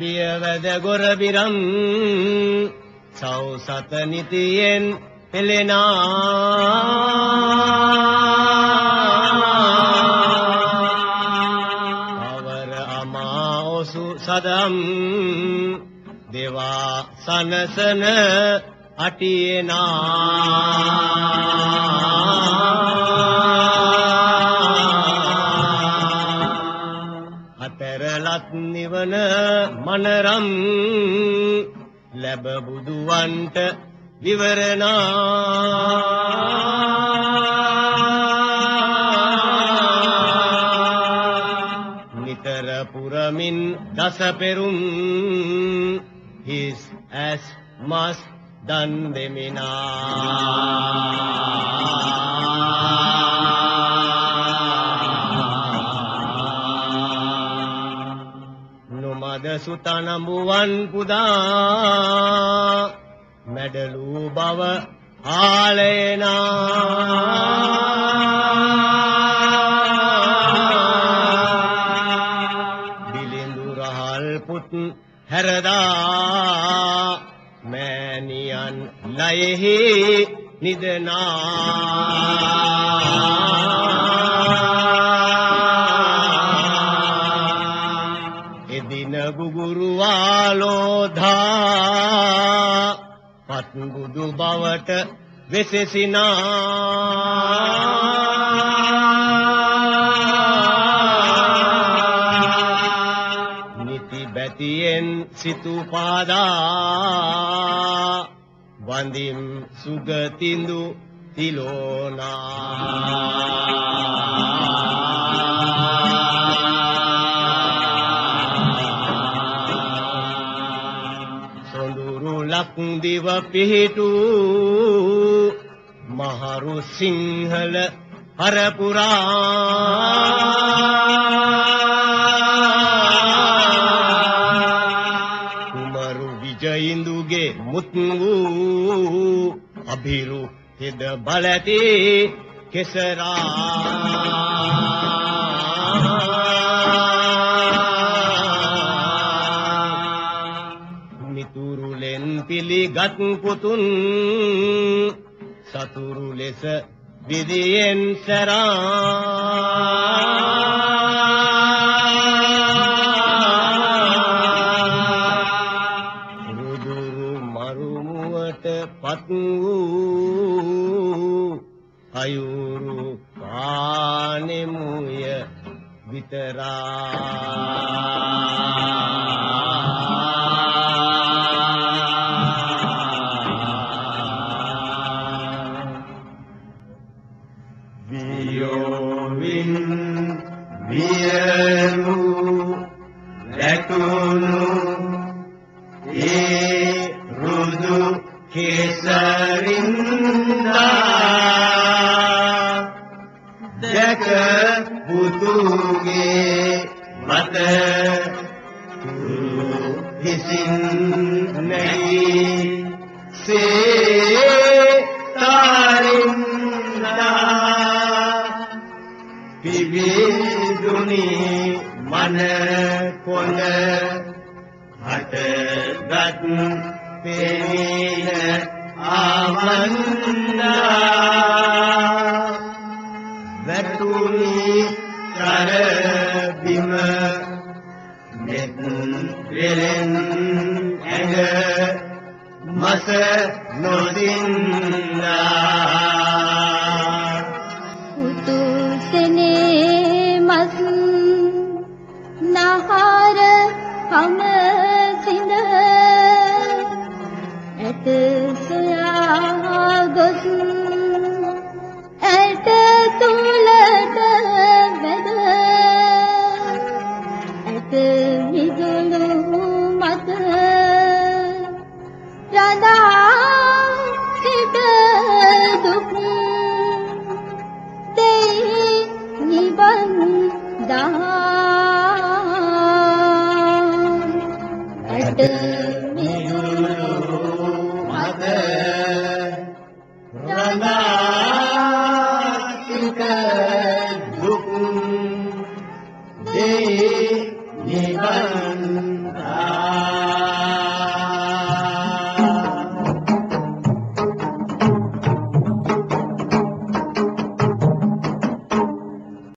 සසර බිය වැද ගොර බිරම් සෞසත නිතියෙන් පෙළෙනා. අවර අමා ඔසු සදම් දෙවා සනසන අටියනා. මනරම් ලැබ බුදුවන්ට විවරණා. නිතර පුරමින් දස පෙරුම් හිස් ඇස් මස් දන් දෙමිනා. සුතනඹුවන් පුදා මැඩලූ බව ආලයනා බිලිඳු රහල් පුත් හැරදා මෑණියන් ලයෙහි නිදනා පත් බුදු බවට වෙසෙසිනා. නිති බැතියෙන් සිතු පාදා. වඳිම් සුගතිඳු තිලෝනා. ලක්දිව පිහිටු මහරු සිංහල පරපුරා කුමරු විජයින්දුගේ මුත් වූ අභිරු හෙද බලති කෙසරා. පිළිගත් පුතුන් සතුරු ලෙස විදියෙන් සරා. රුදුරු මරුමුවට පත් වූ අයුරු පානෙමුය විතරා. ඒ රුදු කෙසරින්දා දැක බුදුගේ මත තුරු හිසින් නැයි සේතරින්දා පිවිදුනි මන කොඳ හටගත් පෙමින ආවන්නා වැටුනි කරබිම මෙත් දෙලෙන් ඇඟ මස නොදින්නා ඇත සොයා ගොස් ඇට තුලට වැද ඇත මිදුණු මත රඳා සිට දුක් දෙයි නිවන් දා ඇට